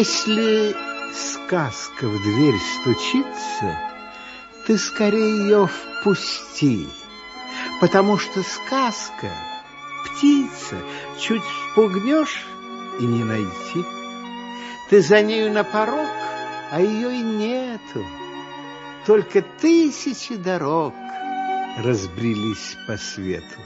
Если сказка в дверь стучится, ты скорее ее впусти, потому что сказка — птица, чуть спугнешь и не найти. Ты за нею на порог, а ее и нету. Только тысячи дорог разбрелись по свету.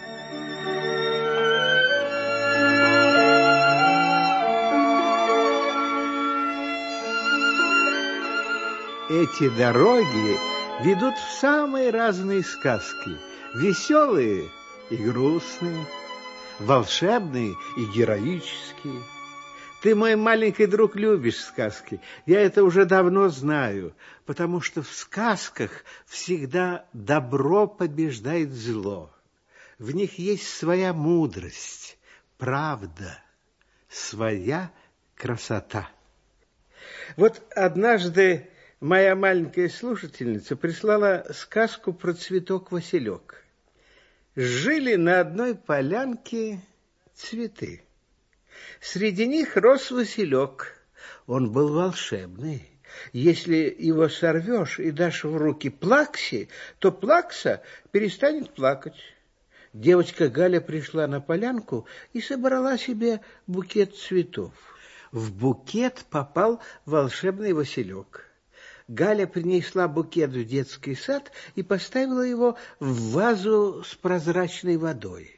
Эти дороги ведут в самые разные сказки, веселые и грустные, волшебные и героические. Ты, мой маленький друг, любишь сказки. Я это уже давно знаю, потому что в сказках всегда добро побеждает зло. В них есть своя мудрость, правда, своя красота. Вот однажды моя маленькая слушательница прислала сказку про цветок Василек. Жили на одной полянке цветы. Среди них рос Василек. Он был волшебный. Если его сорвешь и дашь в руки плаксе, то плакса перестанет плакать. Девочка Галя пришла на полянку и собрала себе букет цветов. В букет попал волшебный Василек. Галя принесла букет в детский сад и поставила его в вазу с прозрачной водой.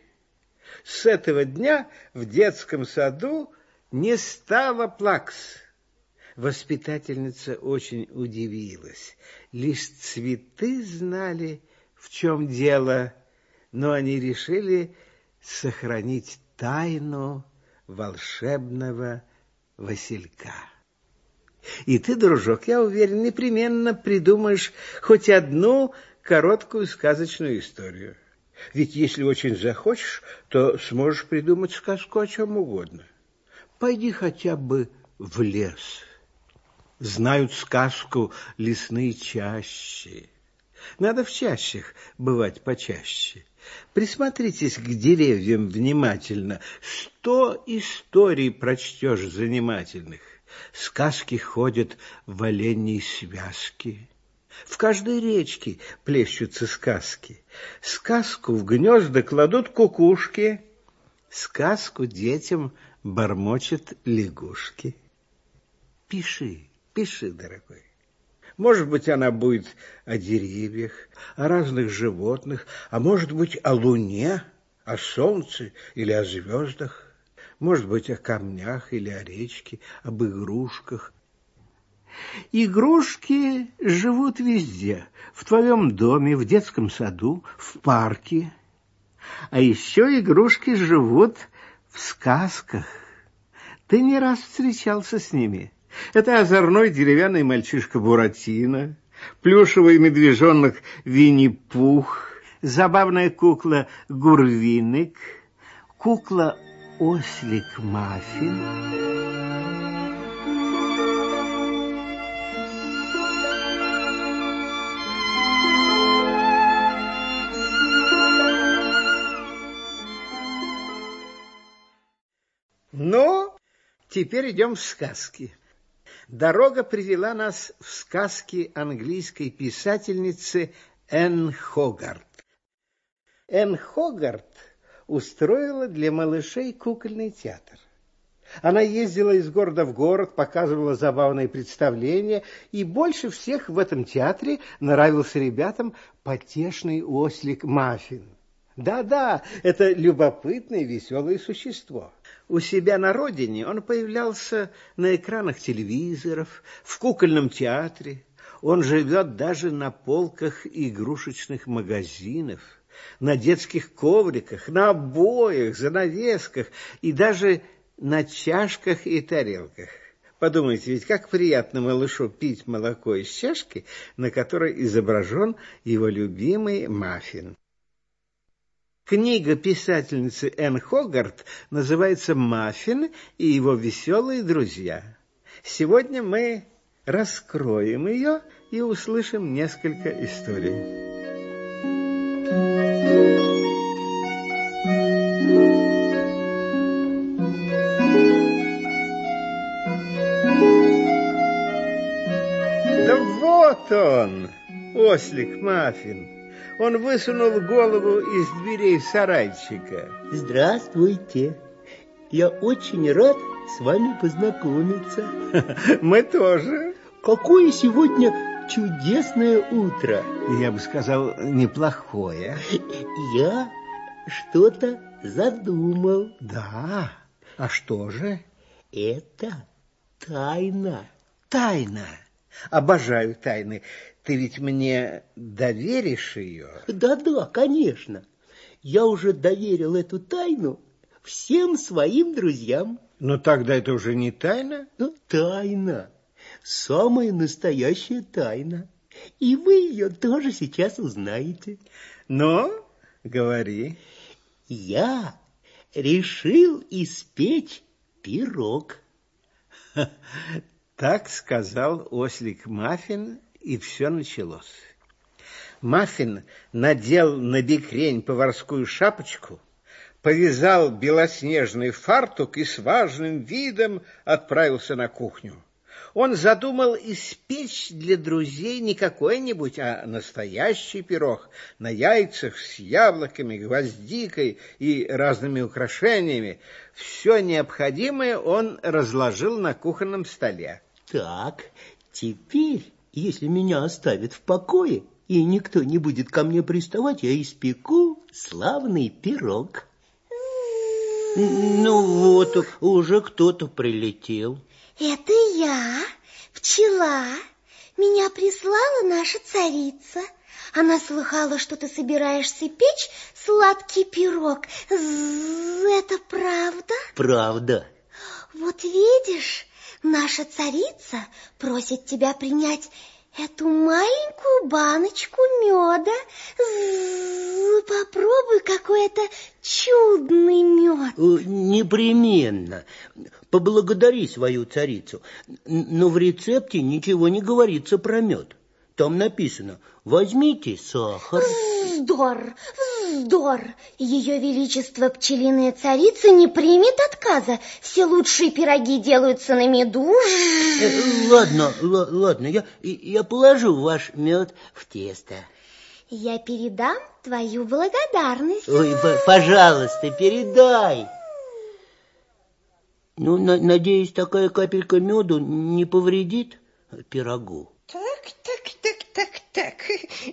С этого дня в детском саду не стало плакс. Воспитательница очень удивилась. Лишь цветы знали, в чем дело, но они решили сохранить тайну волшебного Василька. И ты, дружок, я уверен, непременно придумаешь хоть одну короткую сказочную историю. Ведь если очень захочешь, то сможешь придумать сказку о чем угодно. Пойди хотя бы в лес. Знают сказку лесные чащи. Надо в чащах бывать почаще. Присмотритесь к деревьям внимательно. Сто историй прочтешь занимательных. Сказки ходят в оленьей связке. В каждой речке плещутся сказки. Сказку в гнезда кладут кукушки. Сказку детям бормочет лягушки. Пиши, пиши, дорогой. Может быть, она будет о деревьях, о разных животных, а может быть, о луне, о солнце или о звездах может быть, о камнях или о речке, об игрушках. Игрушки живут везде, в твоем доме, в детском саду, в парке. А еще игрушки живут в сказках. Ты не раз встречался с ними. Это озорной деревянный мальчишка Буратино, плюшевый медвежонок Винни-Пух, забавная кукла Гурвиник, кукла ослик Маффин. Но теперь идем в сказки. Дорога привела нас в сказки английской писательницы Энн Хогарт. Энн Хогарт устроила для малышей кукольный театр. Она ездила из города в город, показывала забавные представления, и больше всех в этом театре нравился ребятам потешный ослик Маффин. Да-да, это любопытное веселое существо. У себя на родине он появлялся на экранах телевизоров, в кукольном театре. Он живет даже на полках игрушечных магазинов на детских ковриках, на обоях, занавесках и даже на чашках и тарелках. Подумайте, ведь как приятно малышу пить молоко из чашки, на которой изображен его любимый маффин. Книга писательницы Энн Хогарт называется «Маффин и его веселые друзья». Сегодня мы раскроем ее и услышим несколько историй. Вот он, ослик Маффин. Он высунул голову из дверей сарайчика. Здравствуйте. Я очень рад с вами познакомиться. Мы тоже. Какое сегодня чудесное утро. Я бы сказал, неплохое. Я что-то задумал. Да? А что же? Это тайна. Тайна. Обожаю тайны. Ты ведь мне доверишь ее? Да-да, конечно. Я уже доверил эту тайну всем своим друзьям. Но тогда это уже не тайна? Ну, тайна. Самая настоящая тайна. И вы ее тоже сейчас узнаете. Но, говори. Я решил испечь пирог. Так сказал ослик Маффин, и все началось. Маффин надел на бекрень поварскую шапочку, повязал белоснежный фартук и с важным видом отправился на кухню. Он задумал испечь для друзей не какой-нибудь, а настоящий пирог на яйцах с яблоками, гвоздикой и разными украшениями. Все необходимое он разложил на кухонном столе. Так, теперь, если меня оставят в покое, и никто не будет ко мне приставать, я испеку славный пирог. Ну вот, уже кто-то прилетел. Это я, пчела. Меня прислала наша царица. Она слыхала, что ты собираешься печь сладкий пирог. Это правда? Правда. Вот видишь, наша царица просит тебя принять эту маленькую баночку меда. Попробуй какой это чудный мед. Э, непременно. Поблагодари свою царицу. Но в рецепте ничего не говорится про мед. Там написано «возьмите сахар». Вздор, вздор! Ее величество пчелиная царица не примет отказа. Все лучшие пироги делаются на меду. Э, ладно, ладно, я, я положу ваш мед в тесто. Я передам твою благодарность. Ой, пожалуйста, передай. Ну, на, надеюсь, такая капелька меду не повредит пирогу. Так, так, так, так, так,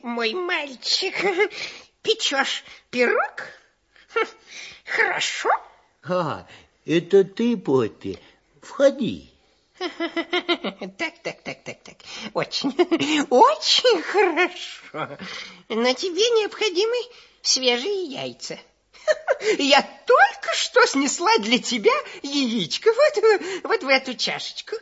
мой мальчик, печешь пирог? Хм, хорошо. А, это ты, Поппи, входи. Так, так, так, так, так. Очень, очень хорошо. На тебе необходимы свежие яйца. Я только что снесла для тебя яичко вот, вот в эту чашечку.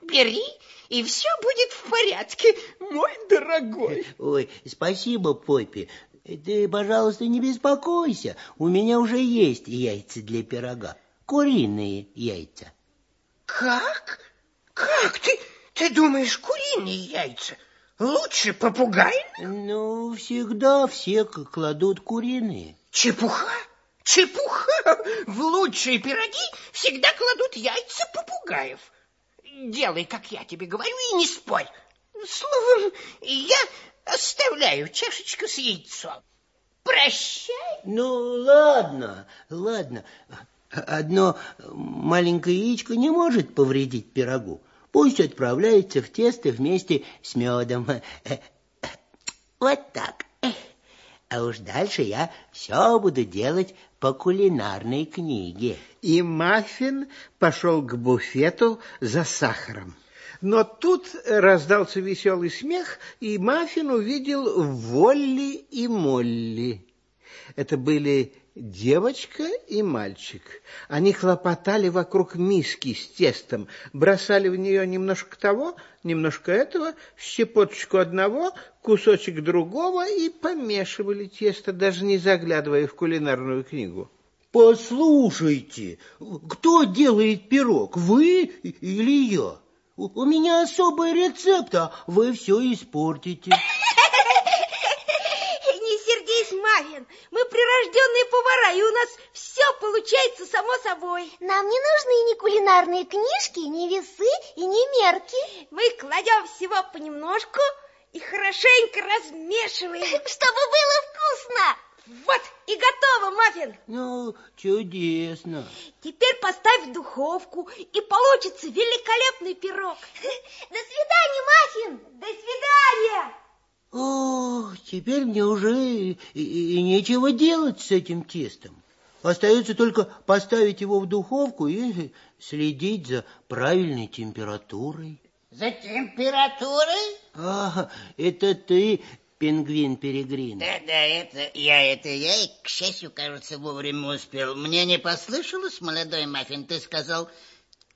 Бери, и все будет в порядке, мой дорогой. Ой, спасибо, Поппи. Ты, пожалуйста, не беспокойся. У меня уже есть яйца для пирога. Куриные яйца. Как? Как ты? Ты думаешь, куриные яйца лучше попугайных? Ну, всегда все кладут куриные. Чепуха? Чепуха! В лучшие пироги всегда кладут яйца попугаев. Делай, как я тебе говорю, и не спорь. Словом, я оставляю чашечку с яйцом. Прощай. Ну, ладно, ладно. Одно маленькое яичко не может повредить пирогу. Пусть отправляется в тесто вместе с медом. Вот так. А уж дальше я все буду делать по кулинарной книге. И Маффин пошел к буфету за сахаром. Но тут раздался веселый смех, и Маффин увидел Волли и Молли. Это были девочка и мальчик. Они хлопотали вокруг миски с тестом, бросали в нее немножко того, немножко этого, щепоточку одного, кусочек другого и помешивали тесто, даже не заглядывая в кулинарную книгу. Послушайте, кто делает пирог, вы или я? У меня особый рецепт, а вы все испортите. Мавин, мы прирожденные повара, и у нас все получается само собой. Нам не нужны ни кулинарные книжки, ни весы и ни мерки. Мы кладем всего понемножку и хорошенько размешиваем. Чтобы было вкусно. Маффин. Ну, чудесно. Теперь поставь в духовку, и получится великолепный пирог. До свидания, маффин. До свидания. О, теперь мне уже и, и- и нечего делать с этим тестом. Остается только поставить его в духовку и следить за правильной температурой. За температурой? А, это ты, пингвин-перегрин. Да, да, это я, это я, и, к счастью, кажется, вовремя успел. Мне не послышалось, молодой маффин, ты сказал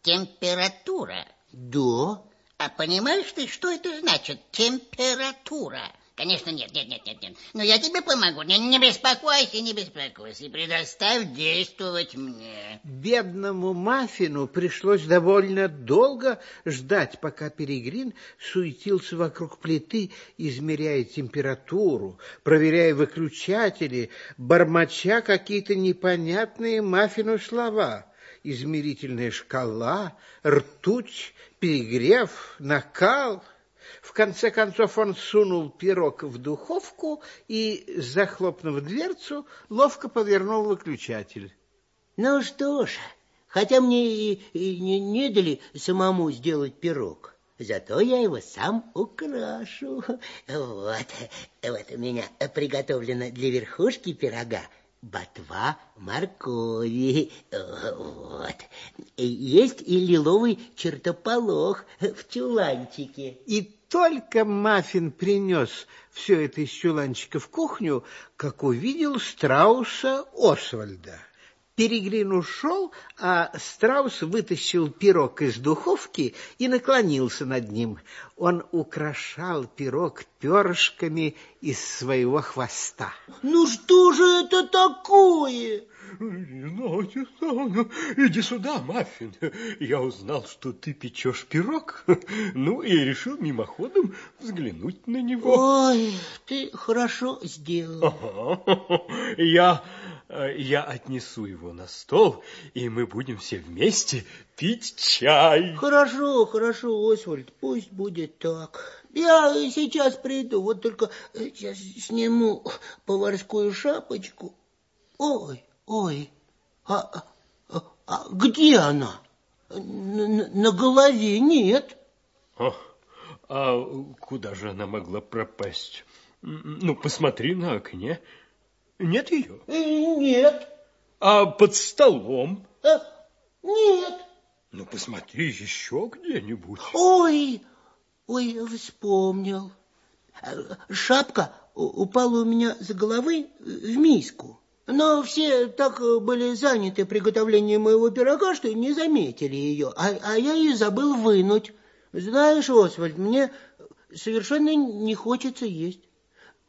температура. Да? А понимаешь ты, что это значит, температура? Конечно, нет, нет, нет, нет, нет. Но я тебе помогу. Не, не беспокойся, не беспокойся. И предоставь действовать мне. Бедному Маффину пришлось довольно долго ждать, пока Перегрин суетился вокруг плиты, измеряя температуру, проверяя выключатели, бормоча какие-то непонятные Маффину слова. Измерительная шкала, ртуть, перегрев, накал. В конце концов он сунул пирог в духовку и, захлопнув дверцу, ловко повернул выключатель. Ну что ж, хотя мне и, и не, не дали самому сделать пирог, зато я его сам украшу. Вот, вот у меня приготовлено для верхушки пирога ботва моркови. Вот. Есть и лиловый чертополох в чуланчике. И только Маффин принес все это из чуланчика в кухню, как увидел страуса Освальда. Перегрин ушел, а страус вытащил пирог из духовки и наклонился над ним. Он украшал пирог перышками из своего хвоста. Ну что же это такое? Не знаю, не знаю. Иди сюда, Маффин. Я узнал, что ты печешь пирог. Ну, и решил мимоходом взглянуть на него. Ой, ты хорошо сделал. Ага. Я, я отнесу его на стол, и мы будем все вместе пить чай. Хорошо, хорошо, Освальд, пусть будет так. Я сейчас приду, вот только э, сейчас сниму поварскую шапочку. Ой, ой, а, а, а где она? На, на- голове нет. А, а куда же она могла пропасть? Ну, посмотри на окне. Нет ее. Э, Нет, А под столом? э, нет. Ну, посмотри еще где-нибудь. Ой, ой, вспомнил. Э, Шапка упала у меня с головы в миску. Но все так э, были заняты приготовлением моего пирога, что не заметили ее, а, а я ее забыл вынуть. Знаешь, Освальд, мне совершенно не хочется есть.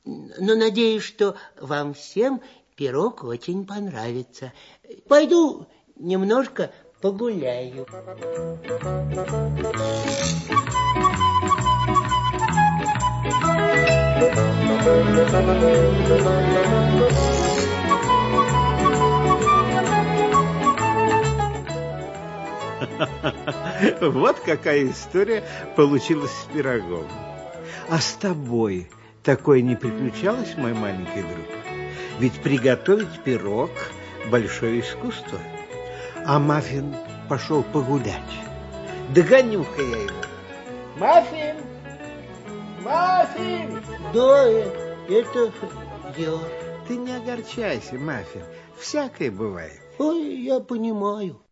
Но надеюсь, что вам всем пирог очень понравится. Пойду немножко погуляю. Вот какая история получилась с пирогом. А с тобой такое не приключалось, мой маленький друг? Ведь приготовить пирог – большое искусство. А Маффин пошел погулять. Догоню-ка я его. Маффин! Маффин! Да, это я. Ты не огорчайся, Маффин. Всякое бывает. Ой, я понимаю.